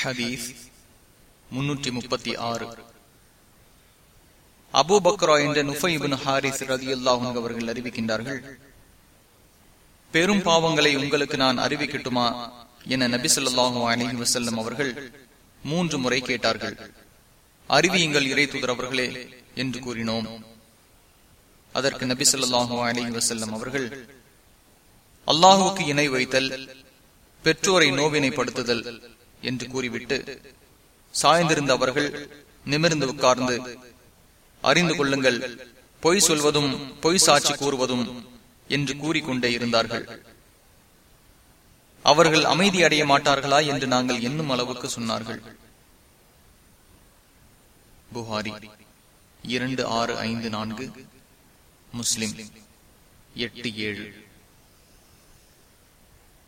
ஹதீஸ் முன்னூற்றி முப்பத்தி ஆறு. அபுபக்ரா என்ற நுஃபைபின் ஹாரிஸ் ரதி அல்லாஹும் அவர்கள் அறிவிக்கின்றார்கள் பெரும் பாவங்களை உங்களுக்கு நான் அறிவிக்கட்டுமா? என நபி சொல்லாஹு அலி வசல்லம் அவர்கள் மூன்று முறை கேட்டார்கள். அறிவியுங்கள் இறை அவர்களே என்று கூறினோம். அதற்கு நபி சொல்லாஹு அலி வசல்லம் அவர்கள் அல்லாஹுக்கு இணை வைத்தல் பெற்றோரை நோவினைப்படுத்துதல் என்று கூறிவிட்டு சாய்ந்திருந்த அவர்கள் நிமிர்ந்து உட்கார்ந்து அறிந்து கொள்ளுங்கள் பொய் சொல்வதும் பொய் சாட்சி கூறுவதும் என்று கூறிக்கொண்டே இருந்தார்கள். அவர்கள் அமைதி அடைய மாட்டார்களா? என்று நாங்கள் என்னும் அளவுக்கு சொன்னார்கள். புகாரி இரண்டு ஆறு ஐந்து நான்கு முஸ்லிம் எட்டு ஏழு.